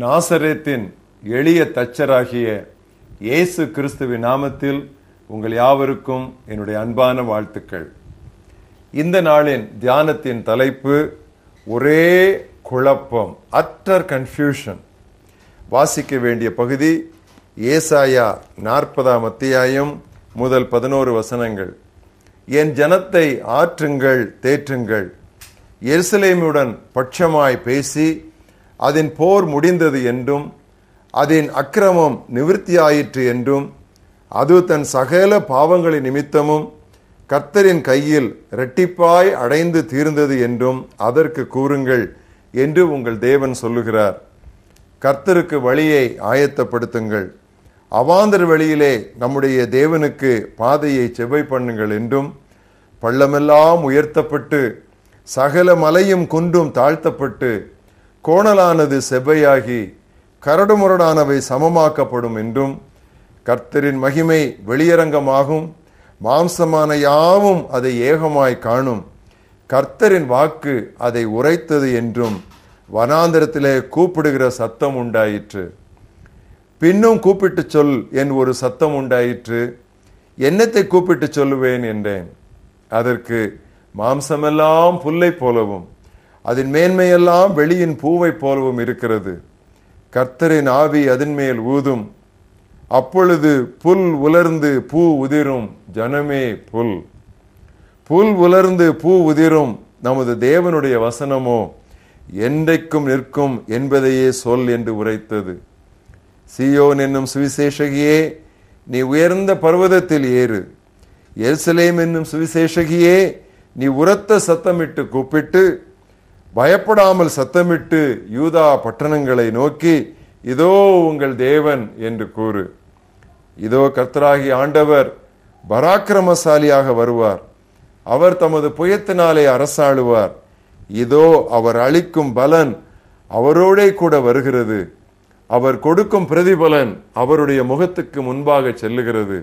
நாசரேத்தின் எளிய தச்சராகிய இயேசு கிறிஸ்துவின் நாமத்தில் உங்கள் யாவருக்கும் என்னுடைய அன்பான வாழ்த்துக்கள். இந்த நாளின் தியானத்தின் தலைப்பு ஒரே குழப்பம் அட்டர் கன்ஃபியூஷன் வாசிக்க வேண்டிய பகுதி ஏசாயா நாற்பதாம் அத்தியாயம் முதல் பதினோரு வசனங்கள். என் ஜனத்தை ஆற்றுங்கள் தேற்றுங்கள். எருசலேமுடன் பட்சமாய் பேசி அதன் போர் முடிந்தது என்றும் அதன் அக்கிரமம் நிவிருத்தியாயிற்று என்றும் அது தன் சகல பாவங்களின் நிமித்தமும் கர்த்தரின் கையில் இரட்டிப்பாய் அடைந்து தீர்ந்தது என்றும் அதற்கு கூறுங்கள் என்று உங்கள் தேவன் சொல்லுகிறார். கர்த்தருக்கு வழியை ஆயத்தப்படுத்துங்கள். அவாந்தர் வழியிலே நம்முடைய தேவனுக்கு பாதையை செவ்வை பண்ணுங்கள் என்றும் பள்ளமெல்லாம் உயர்த்தப்பட்டு சகல மலையும் குன்றும் தாழ்த்தப்பட்டு கோணலானது செவ்வையாகி கரடுமுரடானவை சமமாக்கப்படும் என்றும் கர்த்தரின் மகிமை வெளியரங்கமாகும் மாம்சமான யாவும் அதை ஏகமாய் காணும். கர்த்தரின் வாக்கு அதை உரைத்தது என்றும் வனாந்திரத்திலே கூப்பிடுகிற சத்தம் உண்டாயிற்று. பின்னும் கூப்பிட்டு சொல் என் ஒரு சத்தம் உண்டாயிற்று. என்னத்தை கூப்பிட்டு சொல்லுவேன் என்றேன். அதற்கு மாம்சமெல்லாம் புல்லை போலவும் அதன் மேன்மையெல்லாம் வெளியின் பூவை போலவும் இருக்கிறது. கர்த்தரின் ஆவி அதன் மேல் ஊதும். அப்பொழுது புல் உலர்ந்து பூ உதிரும். ஜனமே புல். புல் உலர்ந்து பூ உதிரும். நமது தேவனுடைய வசனமோ என்றைக்கும் நிற்கும் என்பதையே சொல் என்று உரைத்தது. சியோன் என்னும் சுவிசேஷகியே நீ உயர்ந்த பர்வதத்தில் ஏறு. எருசலேம் என்னும் சுவிசேஷகியே நீ உரத்த சத்தமிட்டு கூப்பிட்டு பயப்படாமல் சத்தமிட்டு யூதா பட்டணங்களை நோக்கி இதோ உங்கள் தேவன் என்று கூறு. இதோ கர்த்தராகி ஆண்டவர் பராக்கிரமசாலியாக வருவார். அவர் தமது புயத்தினாலே அரசாளுவார். இதோ அவர் அளிக்கும் பலன் அவரோடே கூட வருகிறது. அவர் கொடுக்கும் பிரதிபலன் அவருடைய முகத்துக்கு முன்பாக செல்லுகிறது.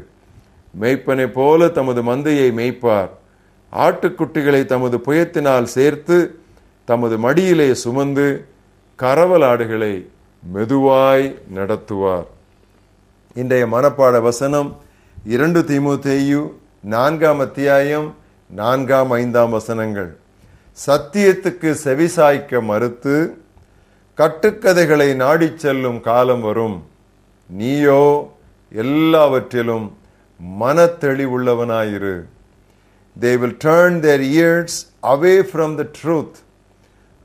மெய்ப்பனை போல தமது மந்தையை மெய்ப்பார். ஆட்டுக்குட்டிகளை தமது புயத்தினால் சேர்த்து தமது மடியிலே சுமந்து கரவல் ஆடுகளை மெதுவாய் நடத்துவார். இன்றைய மனப்பாட வசனம் இரண்டு திமுத்தேயு நான்காம் அத்தியாயம் நான்காம் ஐந்தாம் வசனங்கள். சத்தியத்துக்கு செவிசாய்க்க மறுத்து கட்டுக்கதைகளை நாடிச் செல்லும் காலம் வரும். நீயோ எல்லாவற்றிலும் மனத்தெளிவுள்ளவனாயிரு. They will turn their ears away from the truth.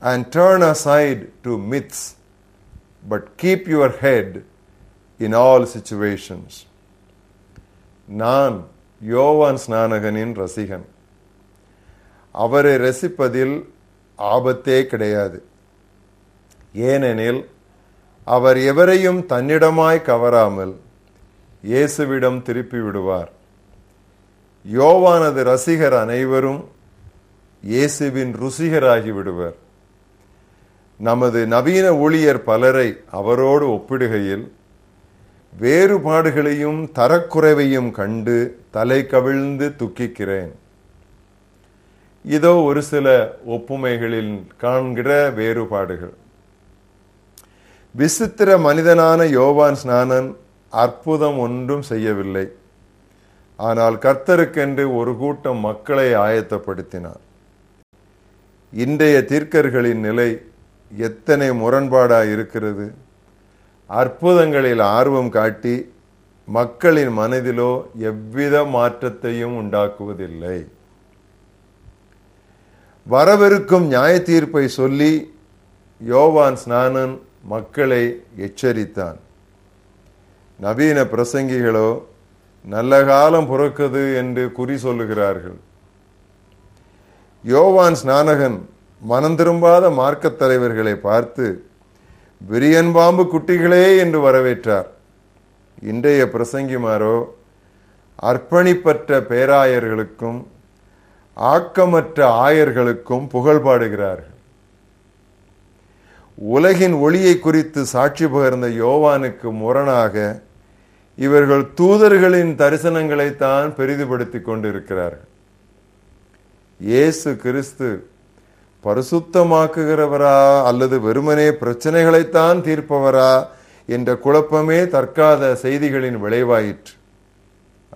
And turn aside to myths, but keep your head in all situations. நான் யோவான் ஸ்நானகனின் ரசிகன். அவரை ரசிப்பதில் ஆபத்தே கிடையாது. ஏனெனில் அவர் எவரையும் தன்னிடமாய் கவராமல் இயேசுவிடம் திருப்பி விடுவார். யோவானது ரசிகர் அனைவரும் இயேசுவின் ருசிகராகி விடுவர். நமது நவீன ஊழியர் பலரை அவரோடு ஒப்பிடுகையில் வேறுபாடுகளையும் தரக்குறைவையும் கண்டு தலை கவிழ்ந்து துக்கிக்கிறேன். இதோ ஒரு சில ஒப்புமைகளில் காண்கிற வேறுபாடுகள். விசித்திர மனிதனான யோவான் ஸ்நானன் அற்புதம் ஒன்றும் செய்யவில்லை. ஆனால் கர்த்தருக்கென்று ஒரு கூட்டம் மக்களை ஆயத்தப்படுத்தினார். இன்றைய தீர்க்கர்களின் நிலை எத்தனை முரண்பாடாக இருக்கிறது? அற்புதங்களில் ஆர்வம் காட்டி மக்களின் மனதிலோ எவ்வித மாற்றத்தையும் உண்டாக்குவதில்லை. வரவிருக்கும் நியாய தீர்ப்பை சொல்லி யோவான் ஸ்நானன் மக்களை எச்சரித்தான். நவீன பிரசங்கிகளோ நல்ல காலம் பிறக்குது என்று குறி சொல்லுகிறார்கள். யோவான் ஸ்நானகன் மனம் திரும்பாத மார்க்கத் தலைவர்களை பார்த்து விரியன் பாம்பு குட்டிகளே என்று வரவேற்றார். இன்றைய பிரசங்கிமாரோ அர்ப்பணிப்பற்ற பேராயர்களுக்கும் ஆக்கமற்ற ஆயர்களுக்கும் புகழ் பாடுகிறார்கள். உலகின் ஒளியை குறித்து சாட்சி பகர்ந்த யோவானுக்கு முரணாக இவர்கள் தூதர்களின் தரிசனங்களைத்தான் பெரிதுபடுத்திக் கொண்டிருக்கிறார்கள். இயேசு கிறிஸ்து பரிசுத்தமாக்குகிறவரா அல்லது வெறுமனே பிரச்சனைகளைத்தான் தீர்ப்பவரா என்ற குழப்பமே தற்காத செய்திகளின் விளைவாயிற்று.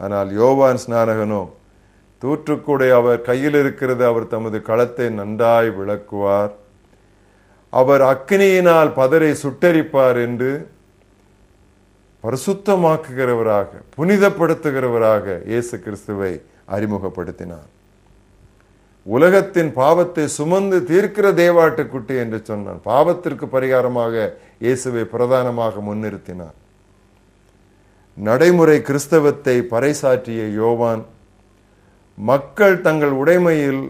ஆனால் யோவான் ஸ்நானகனோ தூற்றுக்கூடை அவர் கையில் இருக்கிறது அவர் தமது களத்தை நன்றாய் விளக்குவார். அவர் அக்னியினால் பதரை சுட்டரிப்பார் என்று பரிசுத்தமாக்குகிறவராக புனிதப்படுத்துகிறவராக இயேசு கிறிஸ்துவை அறிமுகப்படுத்தினார். உலகத்தின் பாவத்தை சுமந்து தீர்க்கிற தேவாட்டுக்குட்டி என்று சொன்னான். பாவத்திற்கு பரிகாரமாக இயேசுவை பிரதானமாக முன்னிறுத்தினார் நடைமுறை கிறிஸ்தவத்தை பறைசாற்றிய யோவான் மக்கள் தங்கள் உடைமையில்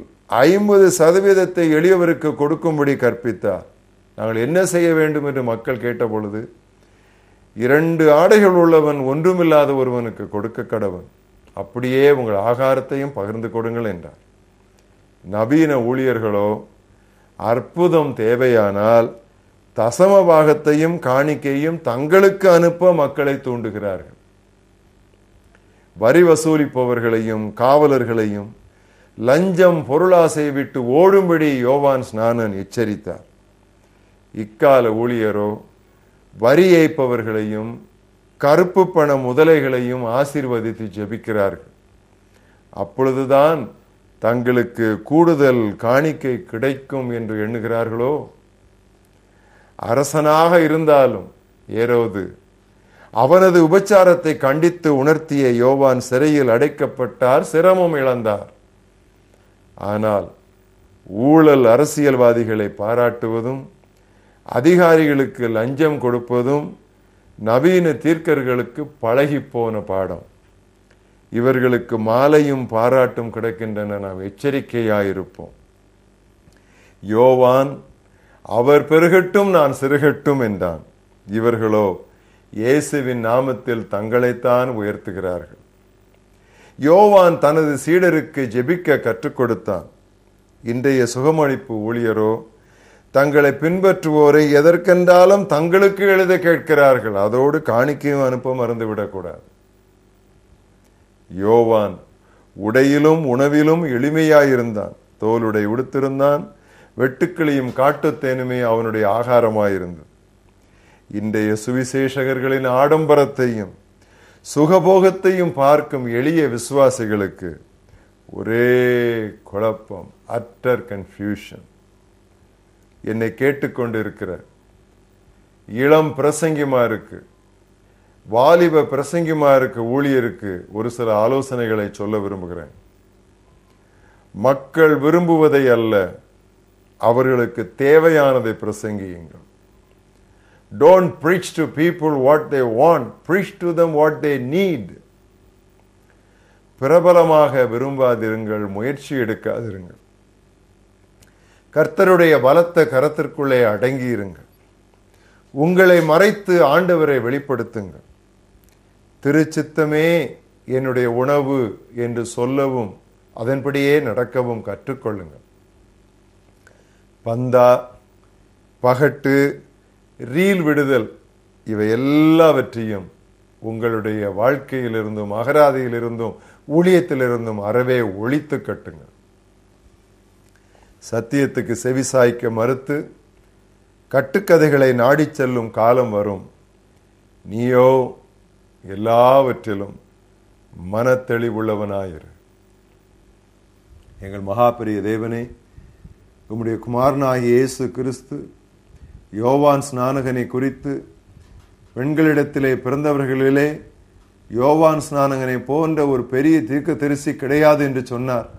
ஐம்பது சதவீதத்தை எளியவருக்கு கொடுக்கும்படி கற்பித்தார். நாங்கள் என்ன செய்ய வேண்டும் என்று மக்கள் கேட்ட பொழுது இரண்டு ஆடைகள் உள்ளவன் ஒன்றுமில்லாத ஒருவனுக்கு கொடுக்க கடவன் அப்படியே உங்கள் ஆகாரத்தையும் பகிர்ந்து கொடுங்கள் என்றார். நவீன ஊழியர்களோ அற்புதம் தேவையானால் தசம பாகத்தையும் காணிக்கையும் தங்களுக்கு அனுப்ப மக்களை தூண்டுகிறார்கள். வரி வசூலிப்பவர்களையும் காவலர்களையும் லஞ்சம் பொருளாசை விட்டு ஓடும்படி யோவான் ஸ்நானன் எச்சரித்தார். இக்கால ஊழியரோ வரி ஏய்ப்பவர்களையும் கருப்பு பண முதலைகளையும் ஆசிர்வதித்து ஜெபிக்கிறார்கள். அப்பொழுதுதான் தங்களுக்கு கூடுதல் காணிக்கை கிடைக்கும் என்று எண்ணுகிறார்களோ? அரசனாக இருந்தாலும் ஏரோது அவனது உபச்சாரத்தை கண்டித்து உணர்த்திய யோவான் சிறையில் அடைக்கப்பட்டார் சிரமம் இழந்தார். ஆனால் ஊழல் அரசியல்வாதிகளை பாராட்டுவதும் அதிகாரிகளுக்கு லஞ்சம் கொடுப்பதும் நவீன தீர்க்கர்களுக்கு பழகி போன பாடம். இவர்களுக்கு மாலையும் பாராட்டும் கிடைக்கின்றன. நாம் எச்சரிக்கையாயிருப்போம். யோவான் அவர் பெருகட்டும் நான் சிறுகட்டும் என்றான். இவர்களோ இயேசுவின் நாமத்தில் தங்களைத்தான் உயர்த்துகிறார்கள். யோவான் தனது சீடருக்கு ஜெபிக்க கற்றுக் கொடுத்தான். இன்றைய சுகமளிப்பு ஊழியரோ தங்களை பின்பற்றுவோரை எதற்கென்றாலும் தங்களுக்கு எழுத கேட்கிறார்கள். அதோடு காணிக்கையும் அனுப்ப மறந்துவிடக்கூடாது. யோவான் உடையிலும் உணவிலும் எளிமையாயிருந்தான். தோலுடை உடுத்திருந்தான். வெட்டுக்கிளியும் காட்டுத்தேனுமே அவனுடைய ஆகாரமாயிருந்தது இன்றைய சுவிசேஷகர்களின் ஆடம்பரத்தையும் சுகபோகத்தையும் பார்க்கும் எளிய விசுவாசிகளுக்கு ஒரே குழப்பம் அட்டர் கன்ஃபியூஷன் என்னை கேட்டுக்கொண்டிருக்கிற இளம் பிரசங்கிமா இருக்கு வாலிப பிரசங்கிமா இருக்க ஊழியருக்கு ஒரு சில ஆலோசனைகளை சொல்ல விரும்புகிறேன். மக்கள் விரும்புவதை அல்ல அவர்களுக்கு தேவையானதை பிரசங்கியுங்கள். Don't preach to people what they want preach to them what they need பிரபலமாக விரும்பாதிருங்கள் முயற்சி எடுக்காதிருங்கள். கர்த்தருடைய பலத்த கரத்திற்குள்ளே அடங்கியிருங்கள். உங்களை மறைத்து ஆண்டவரை வெளிப்படுத்துங்கள். திருச்சித்தமே என்னுடைய உணவு என்று சொல்லவும் அதன்படியே நடக்கவும் கற்றுக்கொள்ளுங்கள். பந்தா பகட்டு ரீல் விடுதல் இவை எல்லாவற்றையும் உங்களுடைய வாழ்க்கையிலிருந்தும் அகராதியிலிருந்தும் ஊழியத்திலிருந்தும் அறவே ஒழித்து கட்டுங்கள். சத்தியத்துக்கு செவிசாய்க்க மறுத்து கட்டுக்கதைகளை நாடி செல்லும் காலம் வரும். நீயோ எல்லாவற்றிலும் மனத்தெளிவுள்ளவனாயிரு. எங்கள் மகாபெரிய தேவனே உம்முடைய குமாரனாகிய இயேசு கிறிஸ்து யோவான் ஸ்நானகனை குறித்து பெண்களிடத்திலே பிறந்தவர்களிலே யோவான் ஸ்நானகனை போன்ற ஒரு பெரிய தீர்க்க தரிசி கிடையாது என்று சொன்னார்.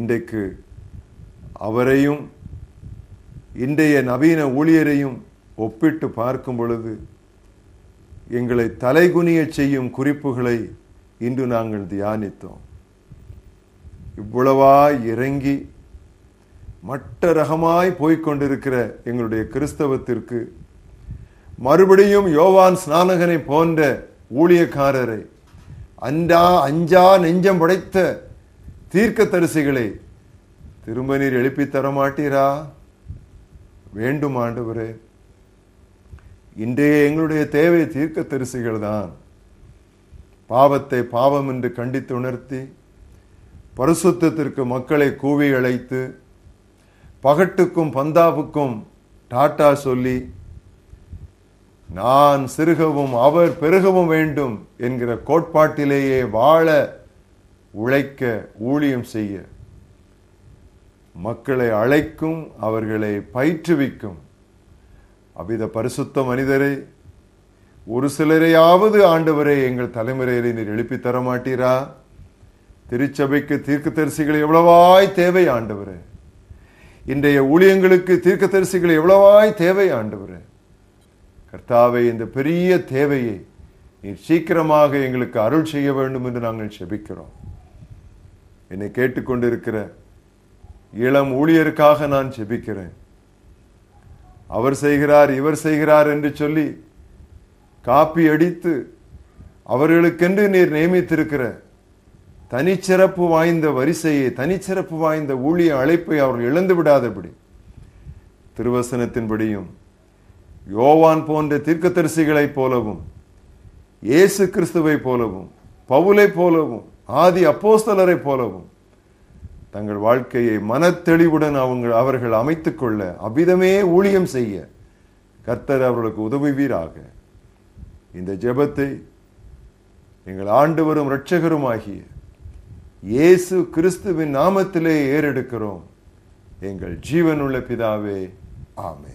இன்றைக்கு அவரையும் இன்றைய நவீன ஊழியரையும் ஒப்பிட்டு பார்க்கும் பொழுது எங்களை தலைகுனிய செய்யும் குறிப்புகளை இன்று நாங்கள் தியானித்தோம். இவ்வளவா இறங்கி மட்ட ரகமாய் போய்கொண்டிருக்கிற எங்களுடைய கிறிஸ்தவத்திற்கு மறுபடியும் யோவான் ஸ்நானகனை போன்ற ஊழியக்காரரை அஞ்சா அஞ்சா நெஞ்சம் படைத்த தீர்க்க தரிசிகளை திரும்ப நீர் எழுப்பி தர மாட்டீரா வேண்டும் ஆண்டவரே. இன்றைய எங்களுடைய தேவை தீர்க்க தரிசிகள் தான் பாவத்தை பாவம் என்று கண்டித்து உணர்த்தி பரிசுத்தத்திற்கு மக்களை கூவி அழைத்து பகட்டுக்கும் பந்தாவுக்கும் டாட்டா சொல்லி நான் சிறுகவும் அவர் பெருகவும் வேண்டும் என்கிற கோட்பாட்டிலேயே வாழ உழைக்க ஊழியம் செய்ய மக்களை அழைக்கும் அவர்களை பயிற்றுவிக்கும். அவ்வித பரிசுத்த மனிதரை ஒரு சிலரையாவது ஆண்டவரை எங்கள் தலைமுறையிலே நீர் எழுப்பி தர மாட்டீரா திருச்சபைக்கு தீர்க்கதரிசிகள் எவ்வளவாய் தேவை ஆண்டவரே? இன்றைய ஊழியங்களுக்கு தீர்க்கதரிசிகள் எவ்வளவாய் தேவை ஆண்டவரே? கர்த்தாவை இந்த பெரிய தேவையை நீர் சீக்கிரமாக எங்களுக்கு அருள் செய்ய வேண்டும் என்று நாங்கள் செபிக்கிறோம். என்னை கேட்டுக்கொண்டிருக்கிற இளம் ஊழியருக்காக நான் செபிக்கிறேன். அவர் செய்கிறார் இவர் செய்கிறார் என்று சொல்லி காப்பி அடித்து அவர்களுக்கென்று நீர் நியமித்திருக்கிற தனிச்சிறப்பு வாய்ந்த வரிசையை தனிச்சிறப்பு வாய்ந்த ஊழிய அழைப்பை அவர்கள் இழந்து விடாதபடி திருவசனத்தின்படியும் யோவான் போன்ற தீர்க்கதரிசிகளைப் போலவும் இயேசு கிறிஸ்துவை போலவும் பவுலை போலவும் ஆதி அப்போஸ்தலரை போலவும் தங்கள் வாழ்க்கையை மனத்தெளிவுடன் அவங்க அவர்கள் அமைத்துக் கொள்ள அவ்விதமே ஊழியம் செய்ய கர்த்தர் அவர்களுக்கு உதவுவீராக. இந்த ஜெபத்தை எங்கள் ஆண்டவரும் இரட்சகருமாகிய இயேசு கிறிஸ்துவின் நாமத்திலே ஏறெடுக்கிறோம். எங்கள் ஜீவனுள்ள பிதாவே ஆமே